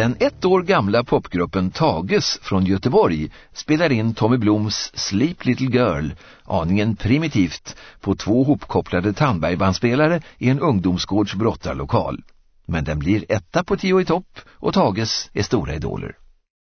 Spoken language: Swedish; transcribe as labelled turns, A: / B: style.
A: Den ett år gamla popgruppen Tages från Göteborg spelar in Tommy Bloms Sleep Little Girl, aningen primitivt, på två hopkopplade Tandbergbandspelare i en ungdomsgårds brottarlokal. Men den blir etta på tio i topp och Tages är stora idoler.